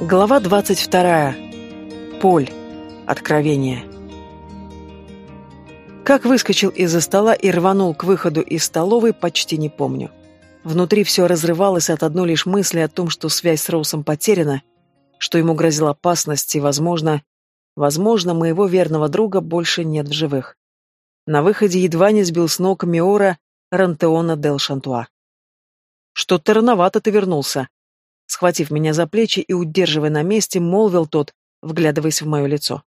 Глава 22. Поль. Откровение. Как выскочил из-за стола и рванул к выходу из столовой, почти не помню. Внутри все разрывалось от одной лишь мысли о том, что связь с Роусом потеряна, что ему грозила опасность и, возможно, возможно, моего верного друга больше нет в живых. На выходе едва не сбил с ног Миора Рантеона Дел Шантуа. «Что-то рановато ты вернулся», Схватив меня за плечи и удерживая на месте, молвил тот, вглядываясь в мое лицо.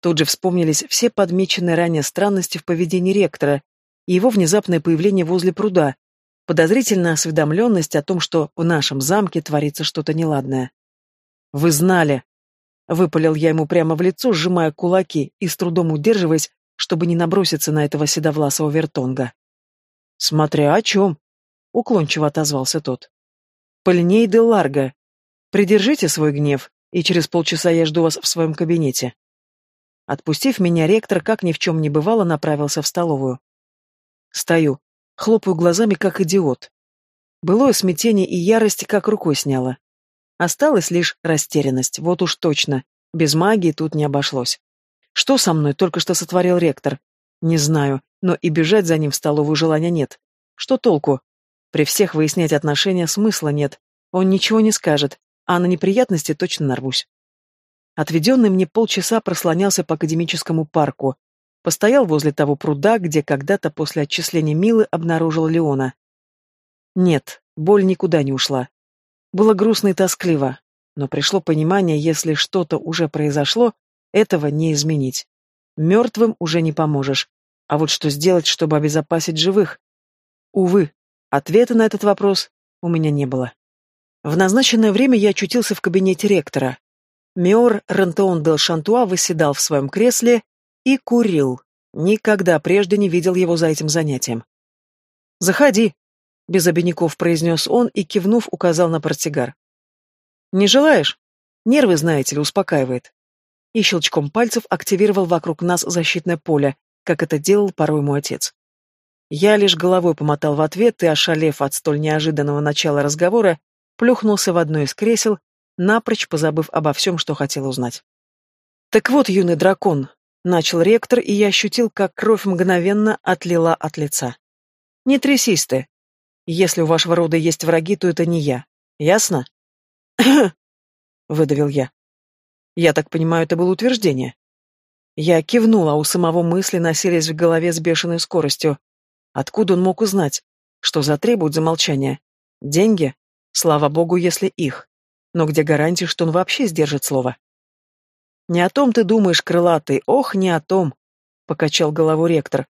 Тут же вспомнились все подмеченные ранее странности в поведении ректора и его внезапное появление возле пруда, подозрительная осведомленность о том, что в нашем замке творится что-то неладное. «Вы знали!» — выпалил я ему прямо в лицо, сжимая кулаки и с трудом удерживаясь, чтобы не наброситься на этого седовласого вертонга. «Смотря о чем!» — уклончиво отозвался тот. Полиней де Ларго. Придержите свой гнев, и через полчаса я жду вас в своем кабинете. Отпустив меня, ректор, как ни в чем не бывало, направился в столовую. Стою, хлопаю глазами, как идиот. Былое смятение и ярость как рукой сняло. Осталась лишь растерянность, вот уж точно. Без магии тут не обошлось. Что со мной только что сотворил ректор? Не знаю, но и бежать за ним в столовую желания нет. Что толку? При всех выяснять отношения смысла нет. Он ничего не скажет, а на неприятности точно нарвусь. Отведенный мне полчаса прослонялся по академическому парку. Постоял возле того пруда, где когда-то после отчисления Милы обнаружил Леона. Нет, боль никуда не ушла. Было грустно и тоскливо, но пришло понимание, если что-то уже произошло, этого не изменить. Мертвым уже не поможешь. А вот что сделать, чтобы обезопасить живых? Увы, Ответа на этот вопрос у меня не было. В назначенное время я очутился в кабинете ректора. Миор Рентеон дел Шантуа выседал в своем кресле и курил. Никогда прежде не видел его за этим занятием. «Заходи», — без обиняков произнес он и, кивнув, указал на портсигар. «Не желаешь? Нервы, знаете ли, успокаивает». И щелчком пальцев активировал вокруг нас защитное поле, как это делал порой мой отец. Я лишь головой помотал в ответ и, ошалев от столь неожиданного начала разговора, плюхнулся в одно из кресел, напрочь позабыв обо всем, что хотел узнать. «Так вот, юный дракон», — начал ректор, и я ощутил, как кровь мгновенно отлила от лица. «Не трясись ты. Если у вашего рода есть враги, то это не я. Ясно?» выдавил я. «Я так понимаю, это было утверждение?» Я кивнула, а у самого мысли носились в голове с бешеной скоростью. Откуда он мог узнать? Что затребуют за молчание? Деньги? Слава богу, если их. Но где гарантия, что он вообще сдержит слово? «Не о том ты думаешь, крылатый, ох, не о том», — покачал голову ректор.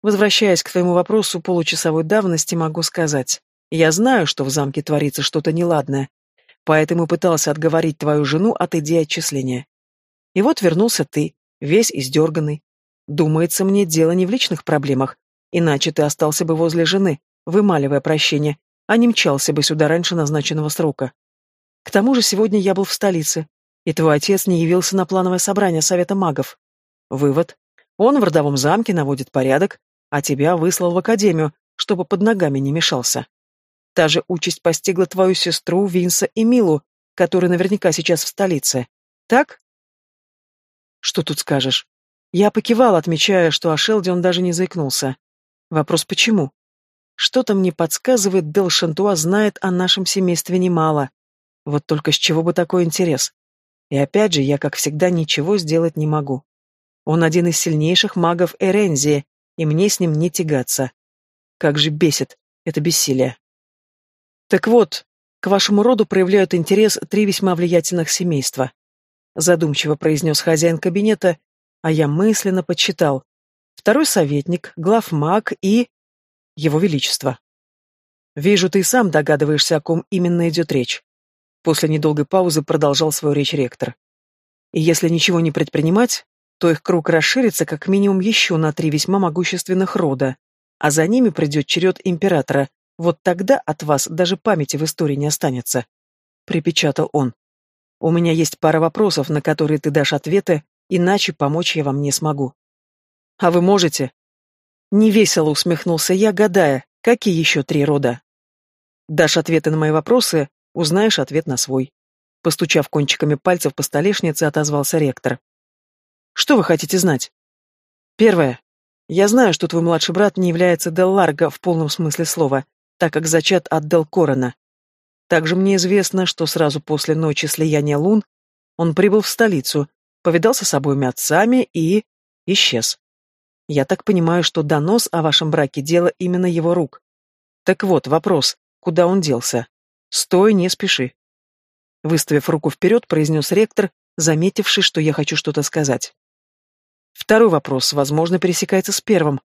Возвращаясь к твоему вопросу получасовой давности, могу сказать. Я знаю, что в замке творится что-то неладное, поэтому пытался отговорить твою жену от идеи отчисления. И вот вернулся ты, весь издерганный. Думается мне, дело не в личных проблемах, Иначе ты остался бы возле жены, вымаливая прощение, а не мчался бы сюда раньше назначенного срока. К тому же сегодня я был в столице, и твой отец не явился на плановое собрание Совета магов. Вывод. Он в родовом замке наводит порядок, а тебя выслал в академию, чтобы под ногами не мешался. Та же участь постигла твою сестру Винса и Милу, которые наверняка сейчас в столице. Так? Что тут скажешь? Я покивал, отмечая, что о Шелде он даже не заикнулся. Вопрос почему? Что-то мне подсказывает, Дел Шантуа знает о нашем семействе немало. Вот только с чего бы такой интерес? И опять же, я, как всегда, ничего сделать не могу. Он один из сильнейших магов Эрензии, и мне с ним не тягаться. Как же бесит это бессилие. Так вот, к вашему роду проявляют интерес три весьма влиятельных семейства. Задумчиво произнес хозяин кабинета, а я мысленно подсчитал второй советник, главмаг и... Его Величество. Вижу, ты сам догадываешься, о ком именно идет речь. После недолгой паузы продолжал свою речь ректор. И если ничего не предпринимать, то их круг расширится как минимум еще на три весьма могущественных рода, а за ними придет черед императора, вот тогда от вас даже памяти в истории не останется. Припечатал он. У меня есть пара вопросов, на которые ты дашь ответы, иначе помочь я вам не смогу. А вы можете?» Невесело усмехнулся я, гадая, какие еще три рода. Дашь ответы на мои вопросы, узнаешь ответ на свой. Постучав кончиками пальцев по столешнице, отозвался ректор. Что вы хотите знать? Первое. Я знаю, что твой младший брат не является Дел Ларго в полном смысле слова, так как зачат от Дел Корона. Также мне известно, что сразу после ночи слияния лун он прибыл в столицу, повидался с обоими отцами и... исчез. Я так понимаю, что донос о вашем браке — дело именно его рук. Так вот, вопрос, куда он делся? Стой, не спеши. Выставив руку вперед, произнес ректор, заметивший, что я хочу что-то сказать. Второй вопрос, возможно, пересекается с первым.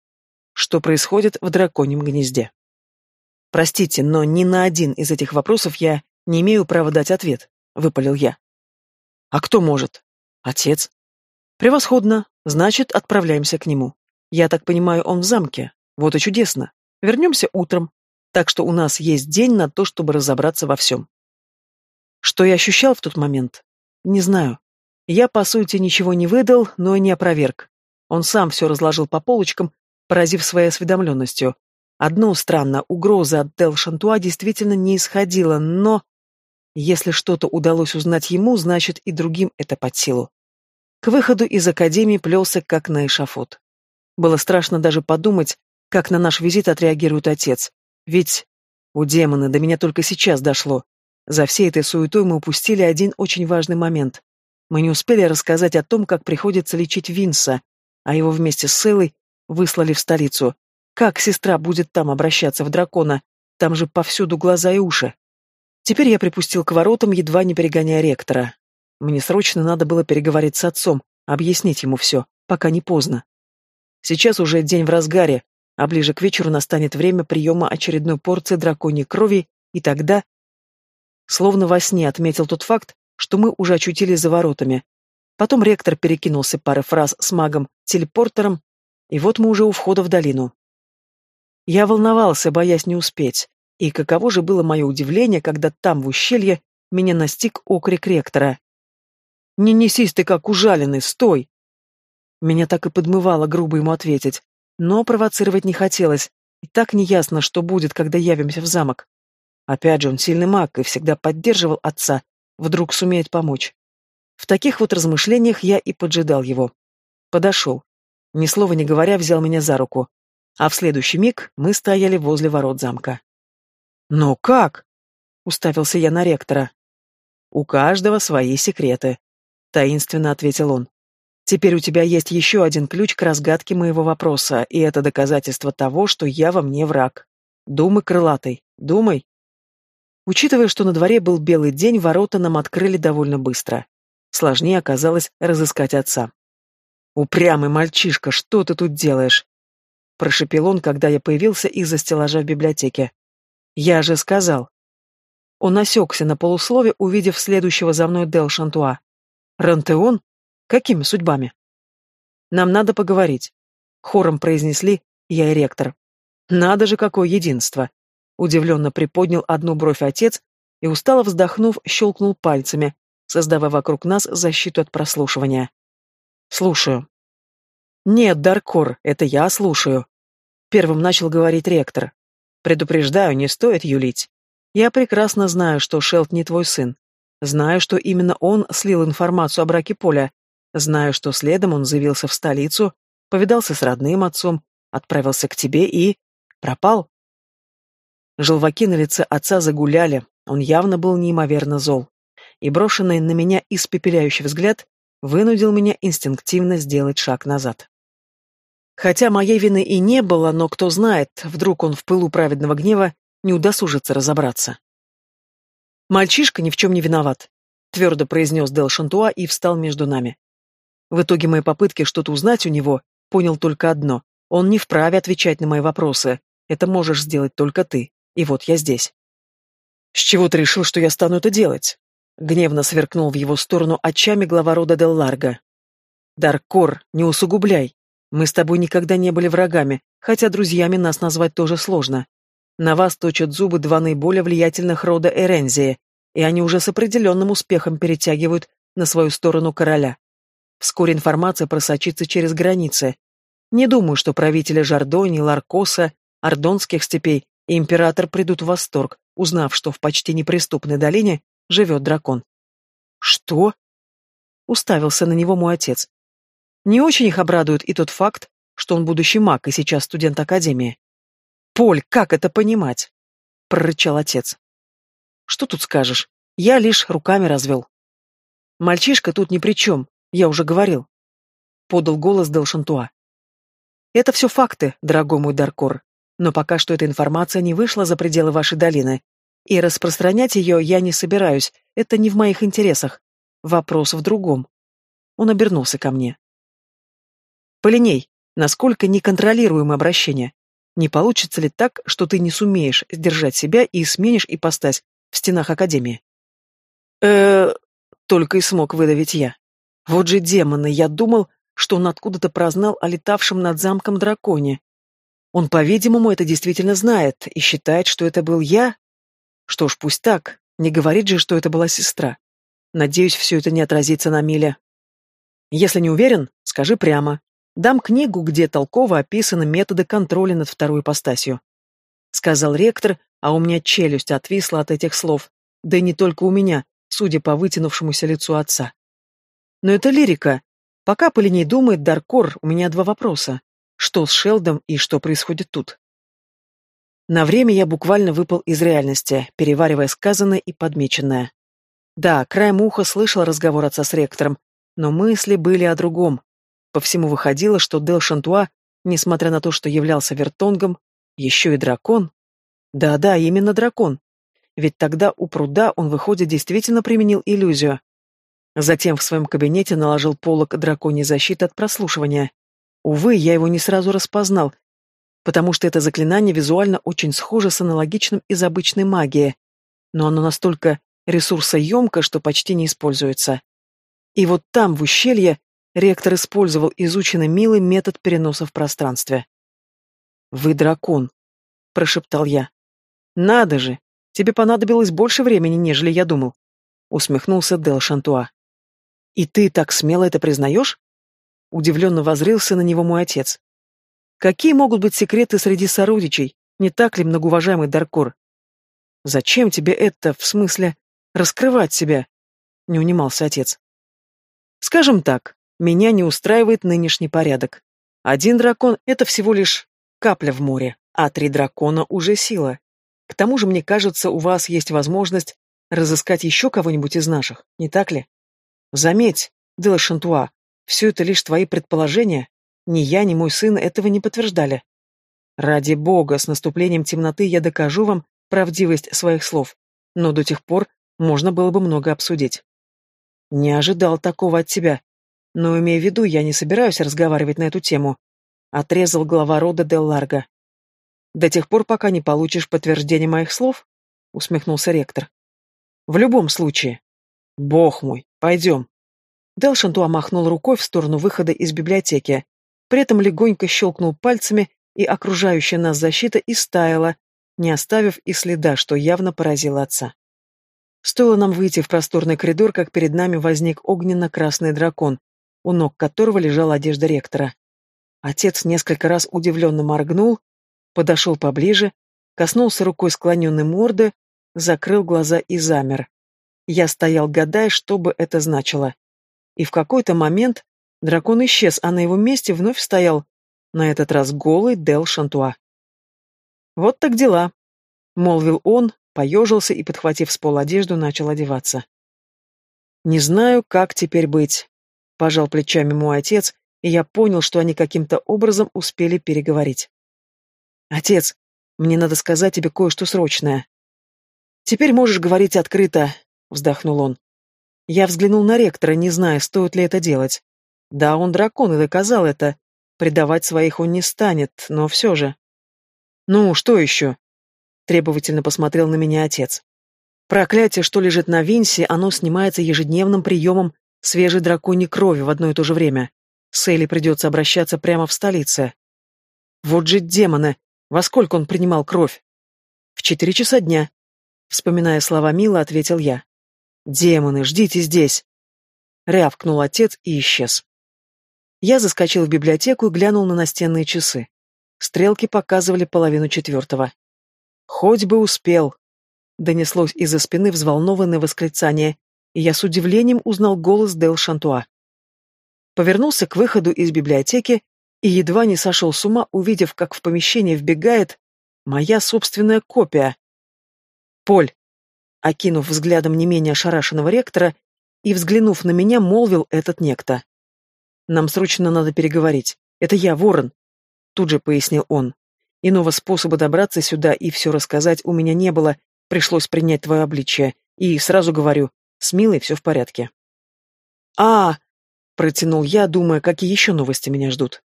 Что происходит в драконьем гнезде? Простите, но ни на один из этих вопросов я не имею права дать ответ, выпалил я. А кто может? Отец. Превосходно. Значит, отправляемся к нему. Я так понимаю, он в замке. Вот и чудесно. Вернемся утром. Так что у нас есть день на то, чтобы разобраться во всем. Что я ощущал в тот момент? Не знаю. Я, по сути, ничего не выдал, но и не опроверг. Он сам все разложил по полочкам, поразив своей осведомленностью. Одно странно, угроза от Дел Шантуа действительно не исходила, но... Если что-то удалось узнать ему, значит и другим это под силу. К выходу из академии плелся как на эшафот. Было страшно даже подумать, как на наш визит отреагирует отец. Ведь... У демона до меня только сейчас дошло. За всей этой суетой мы упустили один очень важный момент. Мы не успели рассказать о том, как приходится лечить Винса, а его вместе с Селой выслали в столицу. Как сестра будет там обращаться в дракона? Там же повсюду глаза и уши. Теперь я припустил к воротам, едва не перегоняя ректора. Мне срочно надо было переговорить с отцом, объяснить ему все, пока не поздно. Сейчас уже день в разгаре, а ближе к вечеру настанет время приема очередной порции драконьей крови, и тогда... Словно во сне отметил тот факт, что мы уже очутились за воротами. Потом ректор перекинулся парой фраз с магом-телепортером, и вот мы уже у входа в долину. Я волновался, боясь не успеть. И каково же было мое удивление, когда там, в ущелье, меня настиг окрик ректора. «Не несись ты, как ужаленный, стой!» Меня так и подмывало грубо ему ответить, но провоцировать не хотелось, и так неясно, что будет, когда явимся в замок. Опять же, он сильный маг и всегда поддерживал отца, вдруг сумеет помочь. В таких вот размышлениях я и поджидал его. Подошел. Ни слова не говоря, взял меня за руку. А в следующий миг мы стояли возле ворот замка. «Но как?» — уставился я на ректора. «У каждого свои секреты», — таинственно ответил он. «Теперь у тебя есть еще один ключ к разгадке моего вопроса, и это доказательство того, что я во мне враг. Думай, крылатый, думай». Учитывая, что на дворе был белый день, ворота нам открыли довольно быстро. Сложнее оказалось разыскать отца. «Упрямый мальчишка, что ты тут делаешь?» Прошепел он, когда я появился из-за стеллажа в библиотеке. Я же сказал. Он осекся на полуслове, увидев следующего за мной Дел Шантуа. Рантеон? Какими судьбами? Нам надо поговорить. Хором произнесли я и ректор. Надо же, какое единство. Удивленно приподнял одну бровь отец и, устало вздохнув, щелкнул пальцами, создавая вокруг нас защиту от прослушивания. Слушаю. Нет, Даркор, это я слушаю. Первым начал говорить ректор. Предупреждаю, не стоит юлить. Я прекрасно знаю, что Шелт не твой сын. Знаю, что именно он слил информацию о браке Поля. Знаю, что следом он заявился в столицу, повидался с родным отцом, отправился к тебе и... пропал. Желваки на лице отца загуляли, он явно был неимоверно зол. И брошенный на меня испепеляющий взгляд вынудил меня инстинктивно сделать шаг назад. Хотя моей вины и не было, но кто знает, вдруг он в пылу праведного гнева не удосужится разобраться. «Мальчишка ни в чем не виноват», — твердо произнес Дел Шантуа и встал между нами. В итоге моей попытки что-то узнать у него понял только одно. Он не вправе отвечать на мои вопросы. Это можешь сделать только ты. И вот я здесь. «С чего ты решил, что я стану это делать?» Гневно сверкнул в его сторону очами глава рода Дел Ларго. «Даркор, не усугубляй. Мы с тобой никогда не были врагами, хотя друзьями нас назвать тоже сложно. На вас точат зубы два наиболее влиятельных рода Эрензии, и они уже с определенным успехом перетягивают на свою сторону короля. Вскоре информация просочится через границы. Не думаю, что правители Жардони, Ларкоса, Ордонских степей и император придут в восторг, узнав, что в почти неприступной долине живет дракон. Что? Уставился на него мой отец. Не очень их обрадует и тот факт, что он будущий маг и сейчас студент академии. «Поль, как это понимать?» — прорычал отец. «Что тут скажешь? Я лишь руками развел». «Мальчишка тут ни при чем, я уже говорил», — подал голос Дел Шантуа. «Это все факты, дорогой мой Даркор, но пока что эта информация не вышла за пределы вашей долины, и распространять ее я не собираюсь, это не в моих интересах. Вопрос в другом». Он обернулся ко мне. «Полиней, насколько неконтролируемое обращение. Не получится ли так, что ты не сумеешь сдержать себя и сменишь ипостась в стенах Академии? э только и смог выдавить я. Вот же демоны, я думал, что он откуда-то прознал о летавшем над замком драконе. Он, по-видимому, это действительно знает и считает, что это был я. Что ж, пусть так, не говорит же, что это была сестра. Надеюсь, все это не отразится на Миле. Если не уверен, скажи прямо. Дам книгу, где толково описаны методы контроля над второй ипостасью. Сказал ректор, а у меня челюсть отвисла от этих слов. Да и не только у меня, судя по вытянувшемуся лицу отца. Но это лирика. Пока по линии думает Даркор, у меня два вопроса. Что с Шелдом и что происходит тут? На время я буквально выпал из реальности, переваривая сказанное и подмеченное. Да, краем уха слышал разговор отца с ректором, но мысли были о другом. По всему выходило, что Дел Шантуа, несмотря на то, что являлся вертонгом, еще и дракон. Да-да, именно дракон. Ведь тогда у пруда он, выходит, действительно применил иллюзию. Затем в своем кабинете наложил полог драконьей защиты от прослушивания. Увы, я его не сразу распознал, потому что это заклинание визуально очень схоже с аналогичным из обычной магии, но оно настолько ресурсоемко, что почти не используется. И вот там, в ущелье, Ректор использовал изученный милый метод переноса в пространстве. «Вы дракон», — прошептал я. «Надо же! Тебе понадобилось больше времени, нежели я думал», — усмехнулся Дел Шантуа. «И ты так смело это признаешь?» Удивленно возрился на него мой отец. «Какие могут быть секреты среди сородичей, не так ли, многоуважаемый Даркор?» «Зачем тебе это, в смысле, раскрывать себя?» — не унимался отец. «Скажем так, меня не устраивает нынешний порядок. Один дракон — это всего лишь капля в море, а три дракона — уже сила. К тому же, мне кажется, у вас есть возможность разыскать еще кого-нибудь из наших, не так ли? Заметь, Дела Шантуа, все это лишь твои предположения. Ни я, ни мой сын этого не подтверждали. Ради бога, с наступлением темноты я докажу вам правдивость своих слов, но до тех пор можно было бы много обсудить. Не ожидал такого от тебя, но, имея в виду, я не собираюсь разговаривать на эту тему. Отрезал глава рода Дел Ларго. До тех пор, пока не получишь подтверждение моих слов, усмехнулся ректор. В любом случае. Бог мой, пойдем. Дел Шантуа махнул рукой в сторону выхода из библиотеки, при этом легонько щелкнул пальцами, и окружающая нас защита истаяла, не оставив и следа, что явно поразило отца. Стоило нам выйти в просторный коридор, как перед нами возник огненно-красный дракон, у ног которого лежала одежда ректора. Отец несколько раз удивленно моргнул, подошел поближе, коснулся рукой склоненной морды, закрыл глаза и замер. Я стоял, гадая, что бы это значило. И в какой-то момент дракон исчез, а на его месте вновь стоял, на этот раз голый Дел Шантуа. «Вот так дела», — молвил он, поежился и, подхватив с пола одежду, начал одеваться. «Не знаю, как теперь быть. Пожал плечами мой отец, и я понял, что они каким-то образом успели переговорить. «Отец, мне надо сказать тебе кое-что срочное». «Теперь можешь говорить открыто», — вздохнул он. Я взглянул на ректора, не зная, стоит ли это делать. Да, он дракон и доказал это. Предавать своих он не станет, но все же. «Ну, что еще?» — требовательно посмотрел на меня отец. Проклятие, что лежит на Винсе, оно снимается ежедневным приемом свежей драконьей крови в одно и то же время. С Элли придется обращаться прямо в столице. Вот же демоны! Во сколько он принимал кровь? В четыре часа дня. Вспоминая слова Мила, ответил я. Демоны, ждите здесь! Рявкнул отец и исчез. Я заскочил в библиотеку и глянул на настенные часы. Стрелки показывали половину четвертого. Хоть бы успел. Донеслось из-за спины взволнованное восклицание, и я с удивлением узнал голос Дел Шантуа. Повернулся к выходу из библиотеки и едва не сошел с ума, увидев, как в помещение вбегает моя собственная копия. Поль, окинув взглядом не менее ошарашенного ректора и взглянув на меня, молвил этот некто. «Нам срочно надо переговорить. Это я, Ворон», — тут же пояснил он. «Иного способа добраться сюда и все рассказать у меня не было, пришлось принять твое обличие, и сразу говорю, с Милой все в порядке». «А!» — протянул я, думая, какие еще новости меня ждут.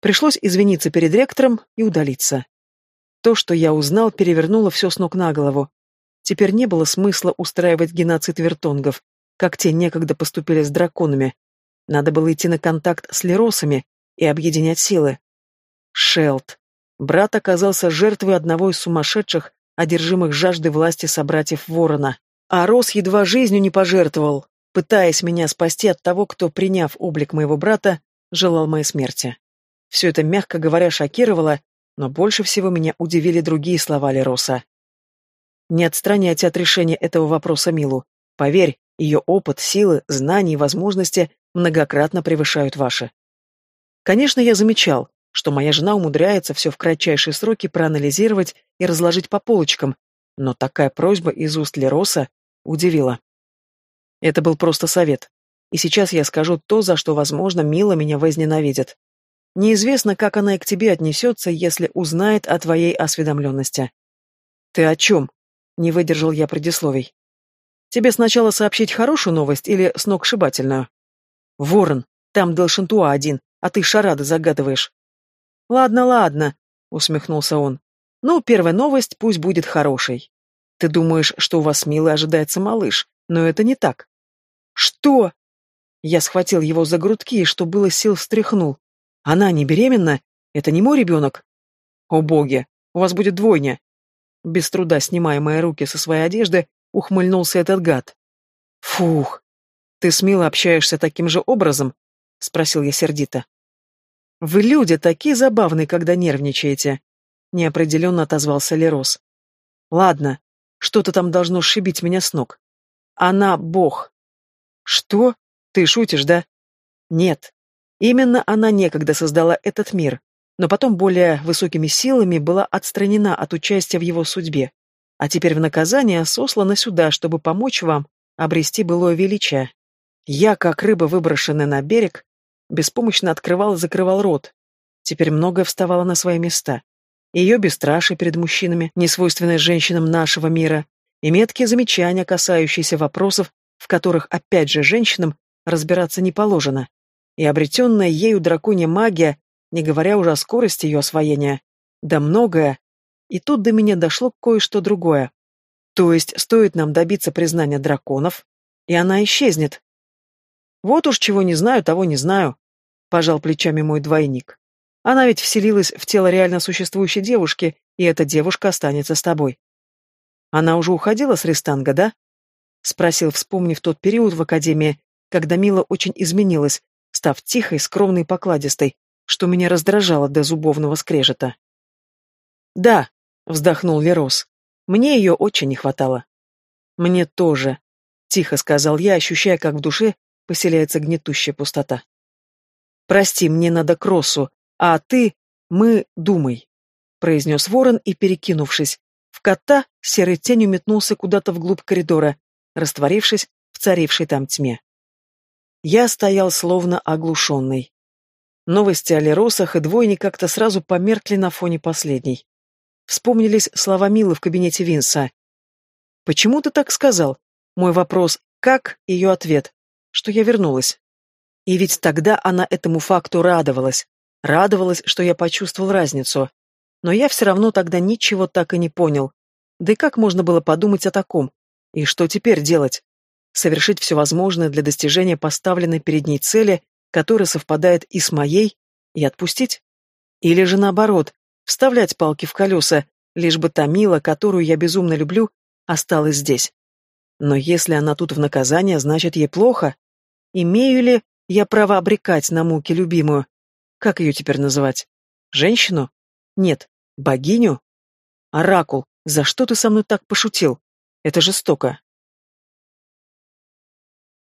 Пришлось извиниться перед ректором и удалиться. То, что я узнал, перевернуло все с ног на голову. Теперь не было смысла устраивать геноцид вертонгов, как те некогда поступили с драконами. Надо было идти на контакт с леросами и объединять силы. Шелд. Брат оказался жертвой одного из сумасшедших, одержимых жаждой власти собратьев Ворона. А Рос едва жизнью не пожертвовал, пытаясь меня спасти от того, кто, приняв облик моего брата, желал моей смерти. Все это, мягко говоря, шокировало, но больше всего меня удивили другие слова Лероса. «Не отстраняйте от решения этого вопроса Милу. Поверь, ее опыт, силы, знания и возможности многократно превышают ваши». Конечно, я замечал, что моя жена умудряется все в кратчайшие сроки проанализировать и разложить по полочкам, но такая просьба из уст Лероса удивила. Это был просто совет. И сейчас я скажу то, за что, возможно, Мила меня возненавидит. Неизвестно, как она и к тебе отнесется, если узнает о твоей осведомленности. Ты о чем? Не выдержал я предисловий. Тебе сначала сообщить хорошую новость или сногсшибательную? Ворон, там Делшантуа один, а ты шарады загадываешь. Ладно, ладно, усмехнулся он. Ну, первая новость пусть будет хорошей. Ты думаешь, что у вас милый ожидается малыш, но это не так. Что? Я схватил его за грудки и, что было сил, встряхнул. Она не беременна? Это не мой ребенок? О боги, у вас будет двойня. Без труда снимая мои руки со своей одежды, ухмыльнулся этот гад. Фух, ты с Милой общаешься таким же образом? Спросил я сердито. Вы люди такие забавные, когда нервничаете. Неопределенно отозвался Лерос. Ладно, что-то там должно сшибить меня с ног. Она бог. Что? Ты шутишь, да? Нет, Именно она некогда создала этот мир, но потом более высокими силами была отстранена от участия в его судьбе, а теперь в наказание сослана сюда, чтобы помочь вам обрести былое величие. Я, как рыба, выброшенная на берег, беспомощно открывал и закрывал рот. Теперь многое вставало на свои места. Ее бесстрашие перед мужчинами, несвойственное женщинам нашего мира, и меткие замечания, касающиеся вопросов, в которых, опять же, женщинам разбираться не положено и обретенная ею драконья магия, не говоря уже о скорости ее освоения. Да многое. И тут до меня дошло кое-что другое. То есть стоит нам добиться признания драконов, и она исчезнет. Вот уж чего не знаю, того не знаю, пожал плечами мой двойник. Она ведь вселилась в тело реально существующей девушки, и эта девушка останется с тобой. Она уже уходила с Рестанга, да? Спросил, вспомнив тот период в академии, когда Мила очень изменилась, став тихой, скромной покладистой, что меня раздражало до зубовного скрежета. «Да», — вздохнул Лерос, — «мне ее очень не хватало». «Мне тоже», — тихо сказал я, ощущая, как в душе поселяется гнетущая пустота. «Прости, мне надо к Россу, а ты, мы, думай», — произнес ворон и, перекинувшись в кота, серой тенью метнулся куда-то вглубь коридора, растворившись в царившей там тьме. Я стоял словно оглушенный. Новости о Леросах и двойне как-то сразу померкли на фоне последней. Вспомнились слова Милы в кабинете Винса. «Почему ты так сказал?» Мой вопрос «как?» ее ответ, что я вернулась. И ведь тогда она этому факту радовалась. Радовалась, что я почувствовал разницу. Но я все равно тогда ничего так и не понял. Да и как можно было подумать о таком? И что теперь делать? совершить все возможное для достижения поставленной перед ней цели, которая совпадает и с моей, и отпустить? Или же наоборот, вставлять палки в колеса, лишь бы та Мила, которую я безумно люблю, осталась здесь. Но если она тут в наказание, значит ей плохо. Имею ли я право обрекать на муки любимую? Как ее теперь называть? Женщину? Нет. Богиню? Оракул, за что ты со мной так пошутил? Это жестоко.